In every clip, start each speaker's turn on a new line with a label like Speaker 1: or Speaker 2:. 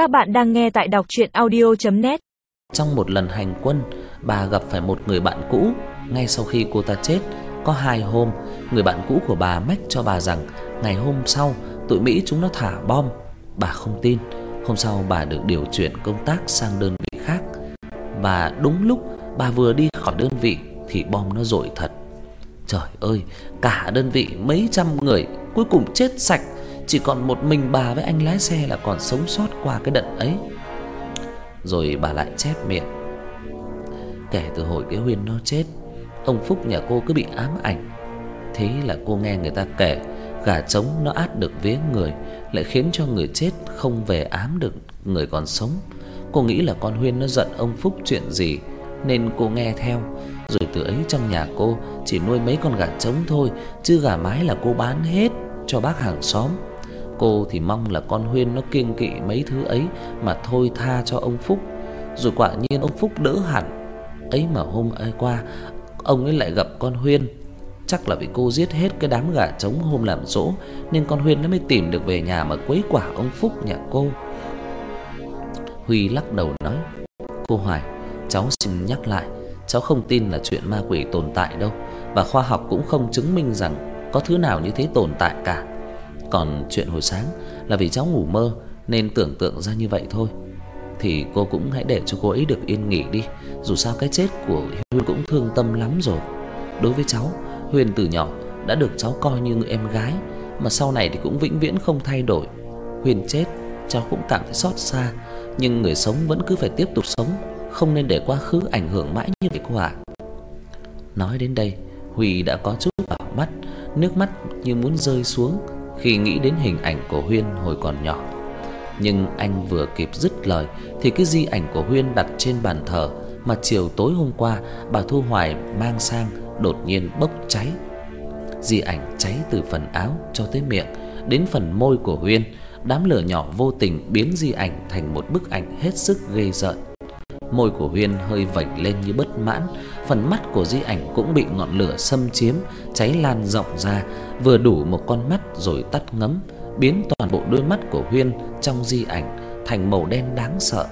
Speaker 1: Các bạn đang nghe tại đọc audio net
Speaker 2: Trong một lần hành quân, bà gặp phải một người bạn cũ. Ngay sau khi cô ta chết, có hai hôm, người bạn cũ của bà mách cho bà rằng ngày hôm sau tụi Mỹ chúng nó thả bom. Bà không tin. Hôm sau bà được điều chuyển công tác sang đơn vị khác. Và đúng lúc bà vừa đi khỏi đơn vị thì bom nó rội thật. Trời ơi, cả đơn vị mấy trăm người cuối cùng chết sạch, chỉ còn một mình bà với anh lái xe là còn sống sót qua cái đợt ấy. Rồi bà lại chép miệng. Kể từ hồi cái Huyên nó chết, ông Phúc nhà cô cứ bị ám ảnh. Thế là cô nghe người ta kể gà trống nó át được vía người, lại khiến cho người chết không về ám được người còn sống. Cô nghĩ là con Huyên nó giận ông Phúc chuyện gì nên cô nghe theo. Rồi từ ấy trong nhà cô chỉ nuôi mấy con gà trống thôi, chứ gà mái là cô bán hết cho bác hàng xóm. Cô thì mong là con Huyên nó kiêng kỵ mấy thứ ấy mà thôi tha cho ông Phúc. Rồi quả nhiên ông Phúc đỡ hẳn. Ấy mà hôm ấy qua ông ấy lại gặp con Huyên. Chắc là vì cô giết hết cái đám gà trống hôm làm dỗ nên con Huyên nó mới tìm được về nhà mà quấy quả ông Phúc nhà cô. Huy lắc đầu nói: "Cô Hoài, cháu xin nhắc lại, cháu không tin là chuyện ma quỷ tồn tại đâu và khoa học cũng không chứng minh rằng có thứ nào như thế tồn tại cả. Còn chuyện hồi sáng là vì cháu ngủ mơ nên tưởng tượng ra như vậy thôi. Thì cô cũng hãy để cho cô ấy được yên nghỉ đi, dù sao cái chết của Huyền cũng thương tâm lắm rồi. Đối với cháu, Huyền từ nhỏ đã được cháu coi như người em gái, mà sau này thì cũng vĩnh viễn không thay đổi. Huyền chết, cháu cũng cảm thấy xót xa, nhưng người sống vẫn cứ phải tiếp tục sống, không nên để quá khứ ảnh hưởng mãi như vậy cô ạ." Nói đến đây, Huy đã có chút đỏ mắt, nước mắt như muốn rơi xuống khi nghĩ đến hình ảnh của Huyên hồi còn nhỏ. Nhưng anh vừa kịp dứt lời thì cái di ảnh của Huyên đặt trên bàn thờ mà chiều tối hôm qua bà Thu Hoài mang sang đột nhiên bốc cháy. Di ảnh cháy từ phần áo cho tới miệng đến phần môi của Huyên, đám lửa nhỏ vô tình biến di ảnh thành một bức ảnh hết sức ghê rợn. Môi của Huyên hơi vểnh lên như bất mãn, phần mắt của di ảnh cũng bị ngọn lửa xâm chiếm, cháy lan rộng ra, vừa đủ một con mắt rồi tắt ngấm, biến toàn bộ đôi mắt của Huyên trong di ảnh thành màu đen đáng sợ.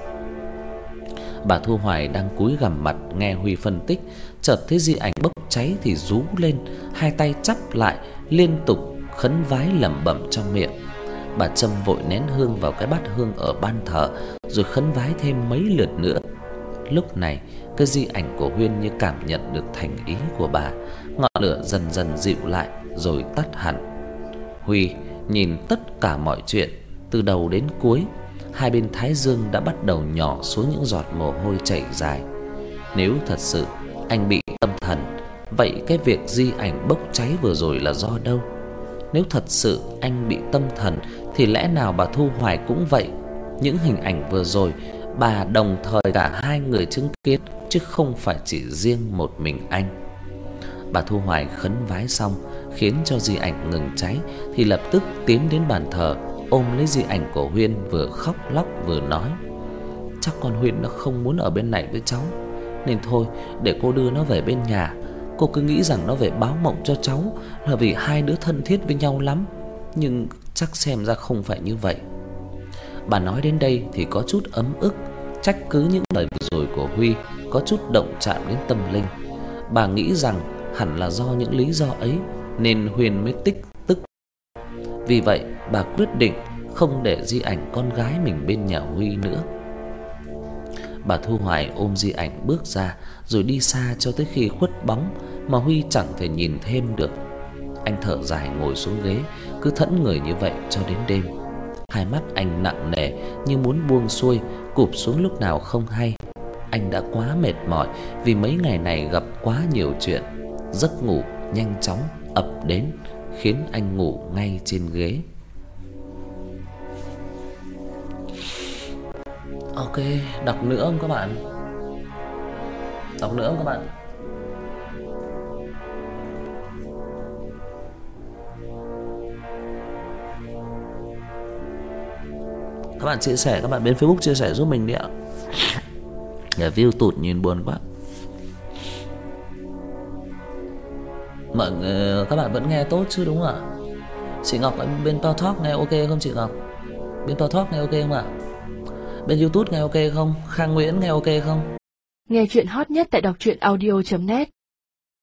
Speaker 2: Bà Thu Hoài đang cúi gằm mặt nghe Huy phân tích, chợt thấy di ảnh bốc cháy thì rú lên, hai tay chắp lại liên tục khấn vái lẩm bẩm trong miệng. Bà châm vội nén hương vào cái bát hương ở ban thờ, rồi khấn vái thêm mấy lượt nữa. Lúc này, cái di ảnh của Huyên như cảm nhận được thành ý của bà, ngọn lửa dần dần dịu lại rồi tắt hẳn. Huy nhìn tất cả mọi chuyện từ đầu đến cuối, hai bên thái dương đã bắt đầu nhỏ xuống những giọt mồ hôi chảy dài. Nếu thật sự anh bị tâm thần, vậy cái việc di ảnh bốc cháy vừa rồi là do đâu? Nếu thật sự anh bị tâm thần thì lẽ nào bà Thu Hoài cũng vậy? Những hình ảnh vừa rồi bà đồng thời cả hai người chứng kiến chứ không phải chỉ riêng một mình anh. Bà Thu Hoài khấn vái xong, khiến cho di ảnh ngừng cháy thì lập tức tiến đến bàn thờ, ôm lấy di ảnh của Huyên vừa khóc lóc vừa nói: "Chắc con Huyên nó không muốn ở bên này với cháu, nên thôi để cô đưa nó về bên nhà." Cô cứ nghĩ rằng nó về báo mộng cho cháu là vì hai đứa thân thiết với nhau lắm, nhưng chắc xem ra không phải như vậy. Bà nói đến đây thì có chút ấm ức, trách cứ những lời vừa rồi của Huy có chút động chạm đến tâm linh. Bà nghĩ rằng hẳn là do những lý do ấy nên Huyền mới tích tức. Vì vậy, bà quyết định không để di ảnh con gái mình bên nhà Huy nữa. Bà Thu Hoài ôm di ảnh bước ra rồi đi xa cho tới khi khuất bóng mà Huy chẳng thể nhìn thêm được. Anh thở dài ngồi xuống ghế, cứ thẫn người như vậy cho đến đêm. Hai mắt anh nặng nề như muốn buông xuôi, cụp xuống lúc nào không hay. Anh đã quá mệt mỏi vì mấy ngày này gặp quá nhiều chuyện. Giấc ngủ nhanh chóng ập đến, khiến anh ngủ ngay trên ghế. Ok, đọc nữa không các bạn? Đọc nữa không các bạn? Các bạn chia sẻ, các bạn bên Facebook chia sẻ giúp mình đi ạ. Để view tụt nhìn buồn quá. Mọi người, các bạn vẫn nghe tốt chứ đúng không ạ? Chị Ngọc bên Pao Talk nghe ok không chị Ngọc? Bên Pao Talk nghe ok không ạ? Bên YouTube nghe ok không? Khang Nguyễn nghe ok không?
Speaker 3: Nghe chuyện hot nhất tại đọc truyện audio.net